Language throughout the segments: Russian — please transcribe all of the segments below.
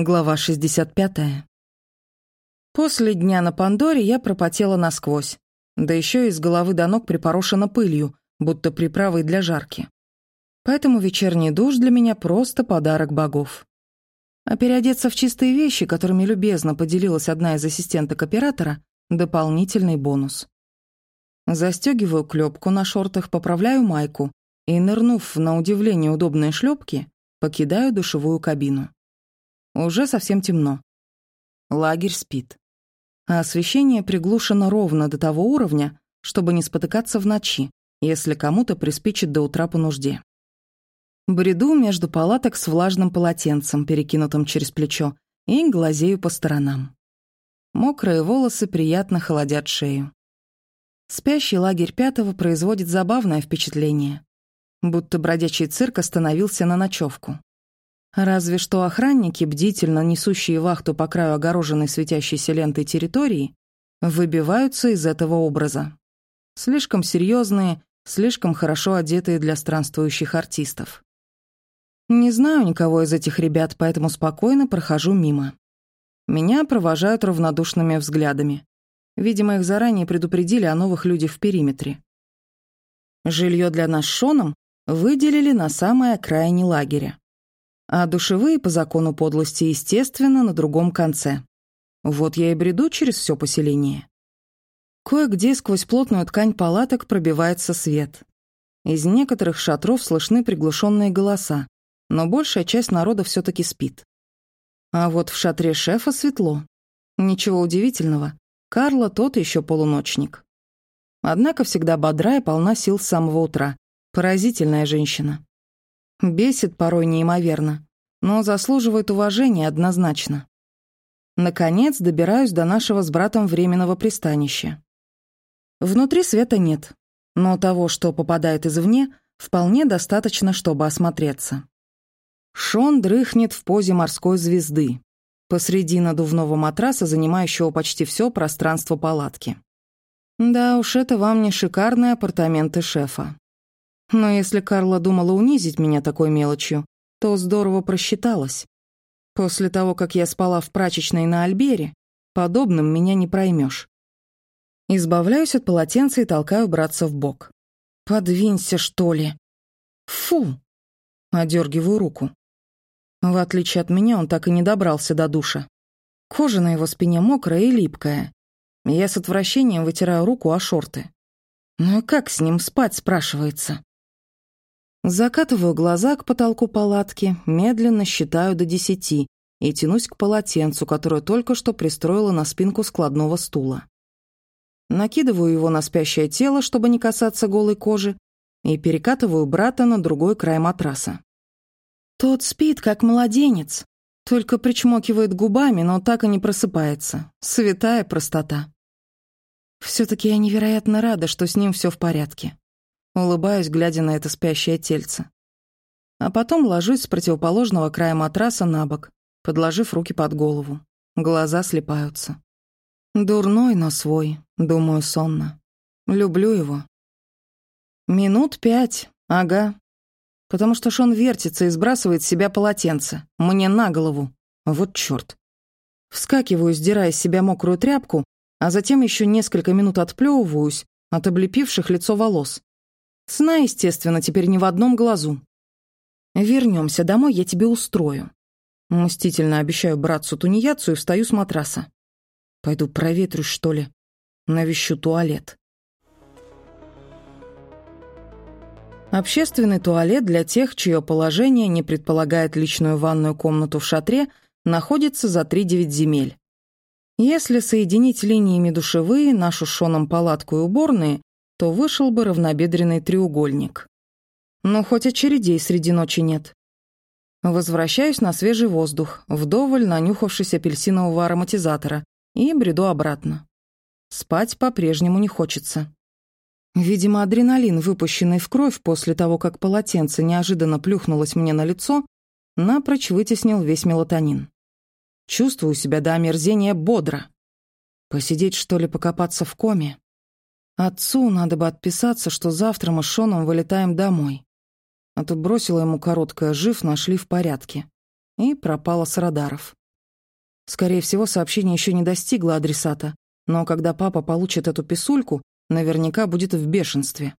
Глава 65. После дня на Пандоре я пропотела насквозь, да еще и с головы до ног припорошена пылью, будто приправой для жарки. Поэтому вечерний душ для меня просто подарок богов. А переодеться в чистые вещи, которыми любезно поделилась одна из ассистенток оператора, дополнительный бонус. Застегиваю клепку на шортах, поправляю майку и, нырнув на удивление удобные шлепки, покидаю душевую кабину. Уже совсем темно. Лагерь спит. А освещение приглушено ровно до того уровня, чтобы не спотыкаться в ночи, если кому-то приспичит до утра по нужде. Бреду между палаток с влажным полотенцем, перекинутым через плечо, и глазею по сторонам. Мокрые волосы приятно холодят шею. Спящий лагерь пятого производит забавное впечатление. Будто бродячий цирк остановился на ночевку. Разве что охранники, бдительно несущие вахту по краю огороженной светящейся лентой территории, выбиваются из этого образа. Слишком серьезные, слишком хорошо одетые для странствующих артистов. Не знаю никого из этих ребят, поэтому спокойно прохожу мимо. Меня провожают равнодушными взглядами. Видимо, их заранее предупредили о новых людях в периметре. Жилье для нас с Шоном выделили на самой окраине лагеря а душевые по закону подлости, естественно, на другом конце. Вот я и бреду через все поселение. Кое-где сквозь плотную ткань палаток пробивается свет. Из некоторых шатров слышны приглушенные голоса, но большая часть народа все таки спит. А вот в шатре шефа светло. Ничего удивительного. Карла тот еще полуночник. Однако всегда бодра и полна сил с самого утра. Поразительная женщина. Бесит порой неимоверно, но заслуживает уважения однозначно. Наконец добираюсь до нашего с братом временного пристанища. Внутри света нет, но того, что попадает извне, вполне достаточно, чтобы осмотреться. Шон дрыхнет в позе морской звезды, посреди надувного матраса, занимающего почти все пространство палатки. Да уж, это вам не шикарные апартаменты шефа. Но если Карла думала унизить меня такой мелочью, то здорово просчиталась. После того, как я спала в прачечной на Альбере, подобным меня не проймешь. Избавляюсь от полотенца и толкаю братца в бок. «Подвинься, что ли?» «Фу!» Одергиваю руку. В отличие от меня, он так и не добрался до душа. Кожа на его спине мокрая и липкая. Я с отвращением вытираю руку о шорты. Ну и как с ним спать, спрашивается? Закатываю глаза к потолку палатки, медленно считаю до десяти и тянусь к полотенцу, которое только что пристроила на спинку складного стула. Накидываю его на спящее тело, чтобы не касаться голой кожи, и перекатываю брата на другой край матраса. Тот спит, как младенец, только причмокивает губами, но так и не просыпается. Святая простота. Все-таки я невероятно рада, что с ним все в порядке. Улыбаюсь, глядя на это спящее тельце. А потом ложусь с противоположного края матраса на бок, подложив руки под голову. Глаза слепаются. Дурной, но свой, думаю сонно. Люблю его. Минут пять, ага. Потому что Шон вертится и сбрасывает с себя полотенце. Мне на голову. Вот чёрт. Вскакиваю, сдирая с себя мокрую тряпку, а затем еще несколько минут отплевываюсь от облепивших лицо волос. Сна, естественно, теперь ни в одном глазу. Вернемся домой, я тебе устрою. Мстительно обещаю братцу тунеядцу и встаю с матраса. Пойду проветрюсь, что ли. Навещу туалет. Общественный туалет для тех, чье положение не предполагает личную ванную комнату в шатре, находится за 3-9 земель. Если соединить линиями душевые, нашу шоном палатку и уборные, то вышел бы равнобедренный треугольник. Но хоть очередей среди ночи нет. Возвращаюсь на свежий воздух, вдоволь нанюхавшись апельсинового ароматизатора, и бреду обратно. Спать по-прежнему не хочется. Видимо, адреналин, выпущенный в кровь после того, как полотенце неожиданно плюхнулось мне на лицо, напрочь вытеснил весь мелатонин. Чувствую себя до омерзения бодро. Посидеть, что ли, покопаться в коме? Отцу надо бы отписаться, что завтра мы с Шоном вылетаем домой. А то бросила ему короткое «жив, нашли в порядке». И пропала с радаров. Скорее всего, сообщение еще не достигло адресата, но когда папа получит эту писульку, наверняка будет в бешенстве.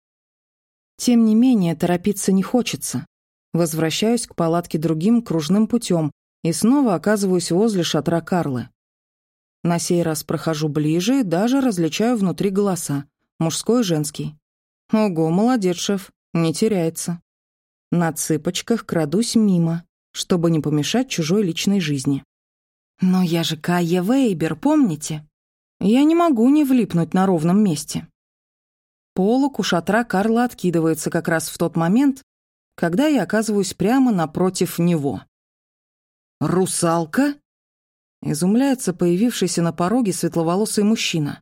Тем не менее, торопиться не хочется. Возвращаюсь к палатке другим кружным путем и снова оказываюсь возле шатра Карлы. На сей раз прохожу ближе и даже различаю внутри голоса. Мужской и женский. Ого, молодец, шеф, не теряется. На цыпочках крадусь мимо, чтобы не помешать чужой личной жизни. Но я же Кайя Вейбер, помните? Я не могу не влипнуть на ровном месте. Полок у шатра Карла откидывается как раз в тот момент, когда я оказываюсь прямо напротив него. «Русалка?» — изумляется появившийся на пороге светловолосый мужчина.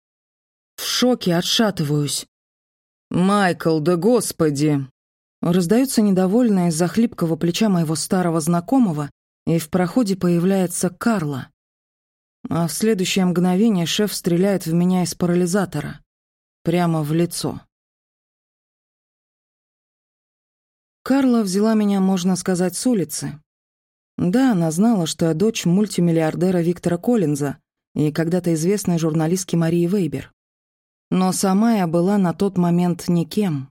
В шоке отшатываюсь. «Майкл, да господи!» Раздается недовольно из-за хлипкого плеча моего старого знакомого, и в проходе появляется Карла. А в следующее мгновение шеф стреляет в меня из парализатора. Прямо в лицо. Карла взяла меня, можно сказать, с улицы. Да, она знала, что я дочь мультимиллиардера Виктора Коллинза и когда-то известной журналистки Марии Вейбер. Но сама я была на тот момент никем.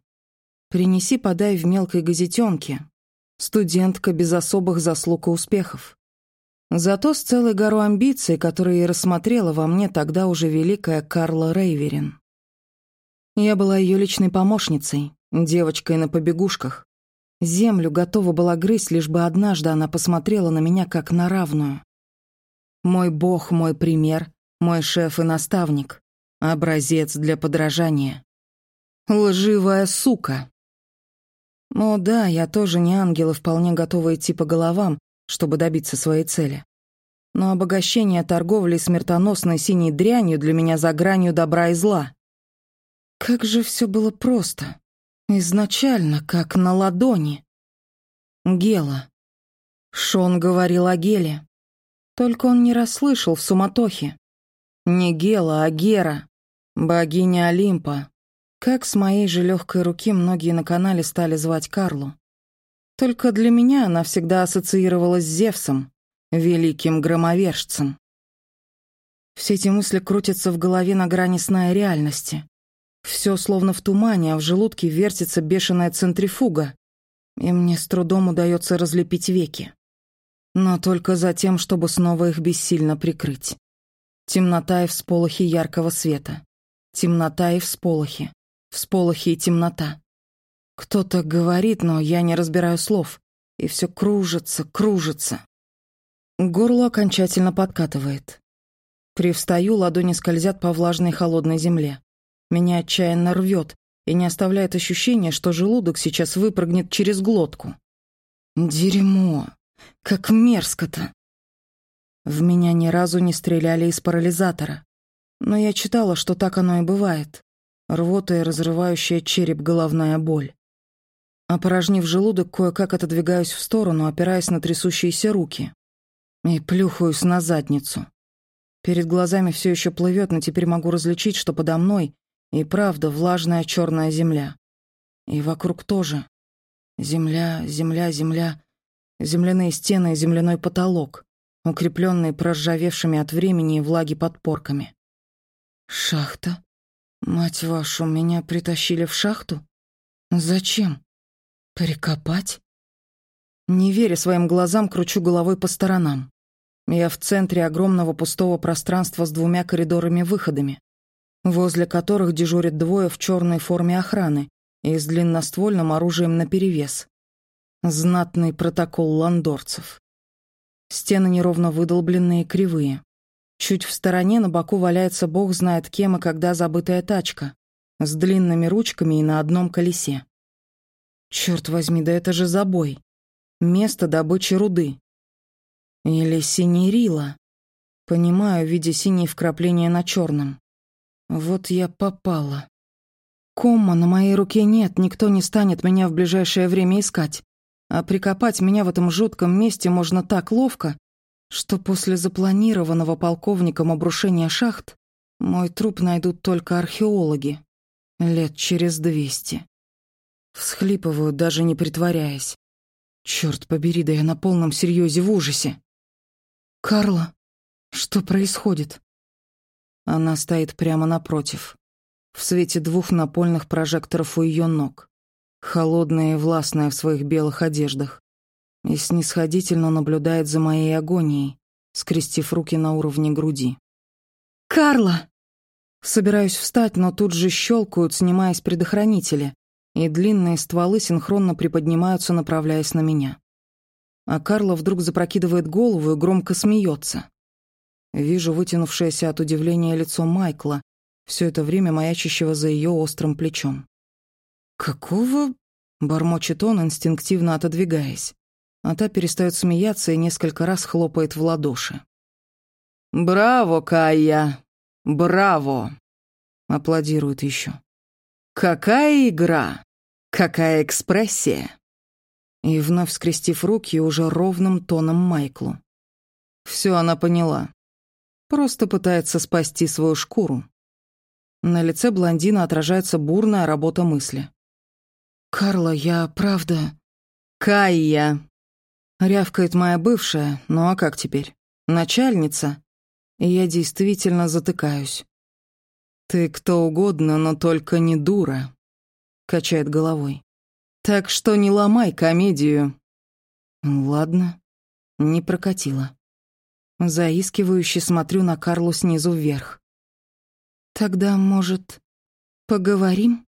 Принеси, подай в мелкой газетенке. Студентка без особых заслуг и успехов. Зато с целой горой амбиций, которые я рассмотрела во мне тогда уже великая Карла Рейверин. Я была ее личной помощницей, девочкой на побегушках. Землю готова была грызть, лишь бы однажды она посмотрела на меня как на равную. Мой бог, мой пример, мой шеф и наставник. Образец для подражания. Лживая сука. О да, я тоже не ангел и вполне готова идти по головам, чтобы добиться своей цели. Но обогащение торговли смертоносной синей дрянью для меня за гранью добра и зла. Как же все было просто. Изначально, как на ладони. Гела. Шон говорил о Геле. Только он не расслышал в суматохе. Не Гела, а Гера. Богиня Олимпа. Как с моей же легкой руки многие на канале стали звать Карлу. Только для меня она всегда ассоциировалась с Зевсом, великим громовержцем. Все эти мысли крутятся в голове на грани сна и реальности. Все словно в тумане, а в желудке вертится бешеная центрифуга, и мне с трудом удается разлепить веки. Но только за тем, чтобы снова их бессильно прикрыть. Темнота и всполохи яркого света. Темнота и всполохи. Всполохи и темнота. Кто-то говорит, но я не разбираю слов. И все кружится, кружится. Горло окончательно подкатывает. Привстаю, ладони скользят по влажной холодной земле. Меня отчаянно рвет и не оставляет ощущения, что желудок сейчас выпрыгнет через глотку. Дерьмо! Как мерзко-то! В меня ни разу не стреляли из парализатора. Но я читала, что так оно и бывает. Рвота и разрывающая череп головная боль. Опорожнив желудок, кое-как отодвигаюсь в сторону, опираясь на трясущиеся руки. И плюхаюсь на задницу. Перед глазами все еще плывет, но теперь могу различить, что подо мной и правда влажная черная земля. И вокруг тоже. Земля, земля, земля. Земляные стены и земляной потолок, укрепленные проржавевшими от времени и влаги подпорками. Шахта? Мать вашу, меня притащили в шахту? Зачем? Прикопать? Не веря своим глазам, кручу головой по сторонам. Я в центре огромного пустого пространства с двумя коридорами-выходами, возле которых дежурят двое в черной форме охраны и с длинноствольным оружием наперевес. Знатный протокол ландорцев. Стены неровно выдолбленные и кривые. Чуть в стороне на боку валяется бог знает кем и когда забытая тачка, с длинными ручками и на одном колесе. Черт возьми, да это же забой. Место добычи руды. Или синерила. Понимаю, видя синие вкрапления на черном. Вот я попала. Комма на моей руке нет, никто не станет меня в ближайшее время искать. А прикопать меня в этом жутком месте можно так ловко, что после запланированного полковником обрушения шахт мой труп найдут только археологи. Лет через двести. Всхлипываю, даже не притворяясь. Черт побери, да я на полном серьезе в ужасе. «Карла, Что происходит? Она стоит прямо напротив, в свете двух напольных прожекторов у ее ног, холодная и властная в своих белых одеждах, и снисходительно наблюдает за моей агонией, скрестив руки на уровне груди. «Карла!» Собираюсь встать, но тут же щелкают, снимаясь предохранители, и длинные стволы синхронно приподнимаются, направляясь на меня. А Карла вдруг запрокидывает голову и громко смеется. Вижу вытянувшееся от удивления лицо Майкла, все это время маячащего за ее острым плечом. «Какого?» — бормочет он, инстинктивно отодвигаясь. А та перестает смеяться и несколько раз хлопает в ладоши. «Браво, Кая! Браво!» — аплодирует еще. «Какая игра! Какая экспрессия!» И вновь скрестив руки уже ровным тоном Майклу. Все она поняла. Просто пытается спасти свою шкуру. На лице блондина отражается бурная работа мысли. «Карла, я правда...» «Кайя!» Рявкает моя бывшая, ну а как теперь? Начальница? И я действительно затыкаюсь. «Ты кто угодно, но только не дура», — качает головой. «Так что не ломай комедию». Ладно, не прокатило. Заискивающе смотрю на Карлу снизу вверх. «Тогда, может, поговорим?»